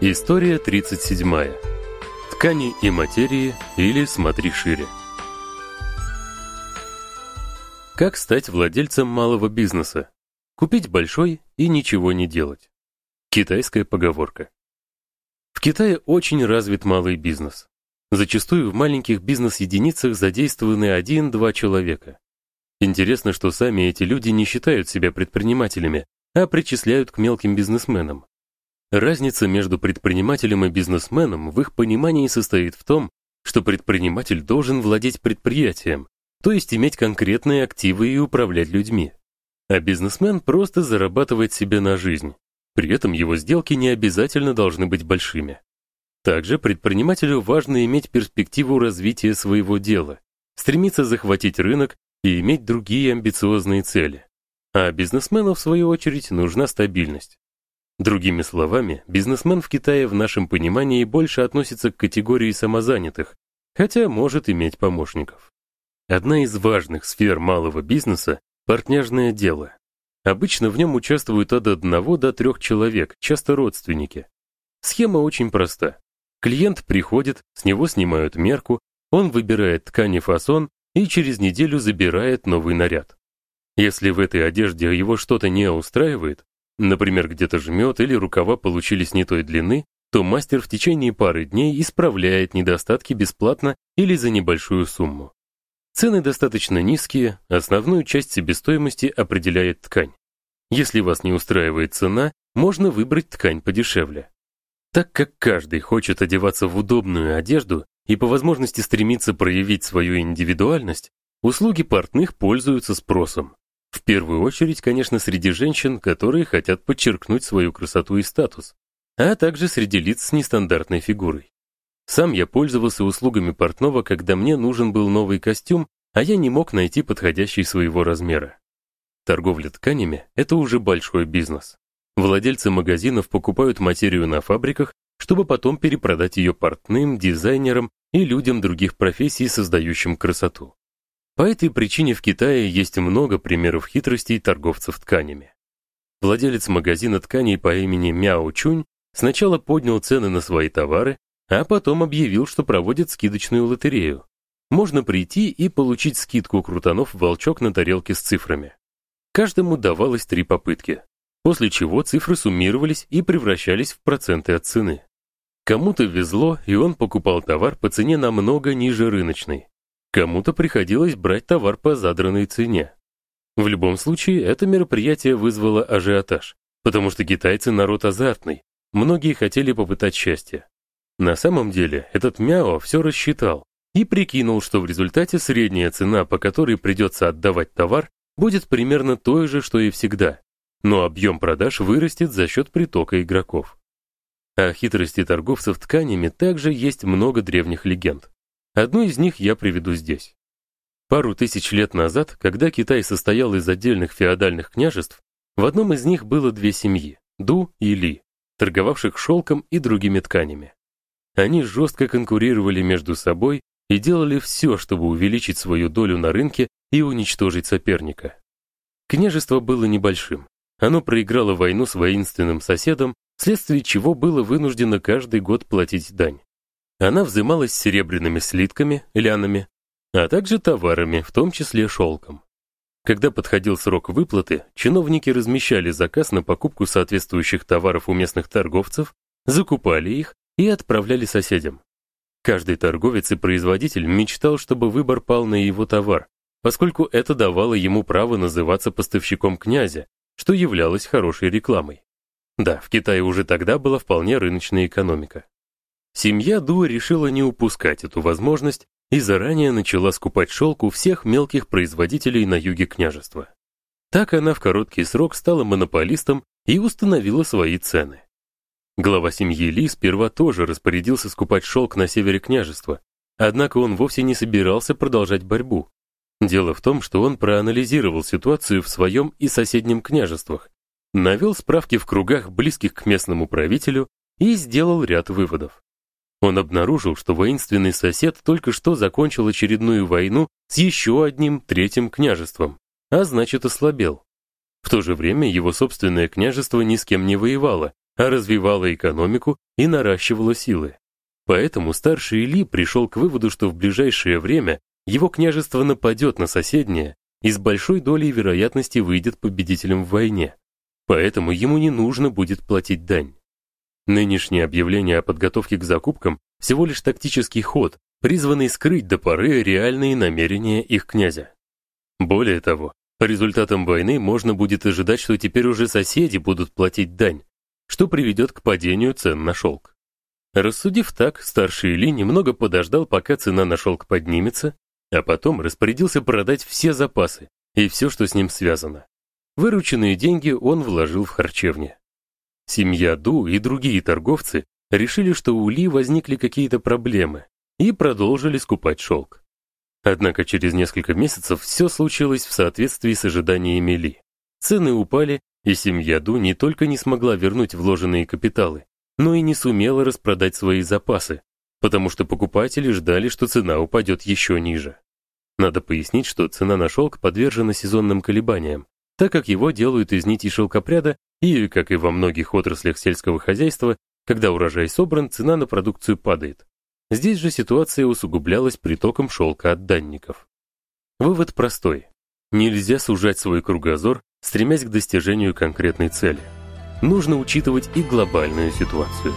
История 37. Ткани и материи или смотри шире. Как стать владельцем малого бизнеса? Купить большой и ничего не делать. Китайская поговорка. В Китае очень развит малый бизнес. Зачастую в маленьких бизнес-единицах задействованы один-два человека. Интересно, что сами эти люди не считают себя предпринимателями, а причисляют к мелким бизнесменам. Разница между предпринимателем и бизнесменом в их понимании состоит в том, что предприниматель должен владеть предприятием, то есть иметь конкретные активы и управлять людьми. А бизнесмен просто зарабатывает себе на жизнь. При этом его сделки не обязательно должны быть большими. Также предпринимателю важно иметь перспективу развития своего дела, стремиться захватить рынок и иметь другие амбициозные цели. А бизнесмену в свою очередь нужна стабильность. Другими словами, бизнесмен в Китае в нашем понимании больше относится к категории самозанятых, хотя может иметь помощников. Одна из важных сфер малого бизнеса партняжное дело. Обычно в нем участвуют от одного до трех человек, часто родственники. Схема очень проста. Клиент приходит, с него снимают мерку, он выбирает ткань и фасон и через неделю забирает новый наряд. Если в этой одежде его что-то не устраивает, например, где-то жмет или рукава получились не той длины, то мастер в течение пары дней исправляет недостатки бесплатно или за небольшую сумму. Цены достаточно низкие, основную часть себестоимости определяет ткань. Если вас не устраивает цена, можно выбрать ткань подешевле. Так как каждый хочет одеваться в удобную одежду и по возможности стремится проявить свою индивидуальность, услуги портных пользуются спросом. В первую очередь, конечно, среди женщин, которые хотят подчеркнуть свою красоту и статус, а также среди лиц с нестандартной фигурой. Сам я пользовался услугами портного, когда мне нужен был новый костюм, а я не мог найти подходящий своего размера. Торговля тканями это уже большой бизнес. Владельцы магазинов покупают материю на фабриках, чтобы потом перепродать ее портным, дизайнерам и людям других профессий, создающим красоту. По этой причине в Китае есть много примеров хитростей торговцев тканями. Владелец магазина тканей по имени Мяо Чунь сначала поднял цены на свои товары, а потом объявил, что проводит скидочную лотерею. Можно прийти и получить скидку крутанов волчок на тарелке с цифрами. Каждому давалось три попытки, после чего цифры суммировались и превращались в проценты от цены. Кому-то везло, и он покупал товар по цене намного ниже рыночной. Кому-то приходилось брать товар по задранной цене. В любом случае, это мероприятие вызвало ажиотаж, потому что китайцы народ азартный, многие хотели попытать счастье. На самом деле, этот Мяо все рассчитал и прикинул, что в результате средняя цена, по которой придется отдавать товар, будет примерно той же, что и всегда, но объем продаж вырастет за счет притока игроков. О хитрости торговцев тканями также есть много древних легенд. Одну из них я приведу здесь. Пару тысяч лет назад, когда Китай состоял из отдельных феодальных княжеств, в одном из них было две семьи Ду и Ли, торговавших шелком и другими тканями. Они жестко конкурировали между собой и делали все, чтобы увеличить свою долю на рынке и уничтожить соперника. Княжество было небольшим. Оно проиграло войну с воинственным соседом, вследствие чего было вынуждено каждый год платить дань. Она взималась серебряными слитками, лянами, а также товарами, в том числе шелком. Когда подходил срок выплаты, чиновники размещали заказ на покупку соответствующих товаров у местных торговцев, закупали их и отправляли соседям. Каждый торговец и производитель мечтал, чтобы выбор пал на его товар, поскольку это давало ему право называться поставщиком князя, что являлось хорошей рекламой. Да, в Китае уже тогда была вполне рыночная экономика. Семья Ду решила не упускать эту возможность и заранее начала скупать шелк у всех мелких производителей на юге княжества. Так она в короткий срок стала монополистом и установила свои цены. Глава семьи Ли сперва тоже распорядился скупать шелк на севере княжества, однако он вовсе не собирался продолжать борьбу. Дело в том, что он проанализировал ситуацию в своем и соседнем княжествах, навел справки в кругах близких к местному правителю и сделал ряд выводов. Он обнаружил, что воинственный сосед только что закончил очередную войну с еще одним третьим княжеством, а значит, ослабел. В то же время его собственное княжество ни с кем не воевало, а развивала экономику и наращивала силы. Поэтому старший Ли пришел к выводу, что в ближайшее время его княжество нападет на соседнее и с большой долей вероятности выйдет победителем в войне. Поэтому ему не нужно будет платить дань. Нынешнее объявление о подготовке к закупкам всего лишь тактический ход, призванный скрыть до поры реальные намерения их князя. Более того, по результатам войны можно будет ожидать, что теперь уже соседи будут платить дань, что приведет к падению цен на шелк. Рассудив так, старший Ли немного подождал, пока цена на шелк поднимется, а потом распорядился продать все запасы и все, что с ним связано. Вырученные деньги он вложил в харчевни. Семья Ду и другие торговцы решили, что у Ли возникли какие-то проблемы, и продолжили скупать шелк. Однако через несколько месяцев все случилось в соответствии с ожиданиями Ли. Цены упали, и семья Ду не только не смогла вернуть вложенные капиталы, но и не сумела распродать свои запасы, потому что покупатели ждали, что цена упадет еще ниже. Надо пояснить, что цена на шелк подвержена сезонным колебаниям, так как его делают из нитей шелкопряда и, как и во многих отраслях сельского хозяйства, когда урожай собран, цена на продукцию падает. Здесь же ситуация усугублялась притоком шелка от данников. Вывод простой. Нельзя сужать свой кругозор, стремясь к достижению конкретной цели. Нужно учитывать и глобальную ситуацию.